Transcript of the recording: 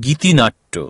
গীতিনাট্য।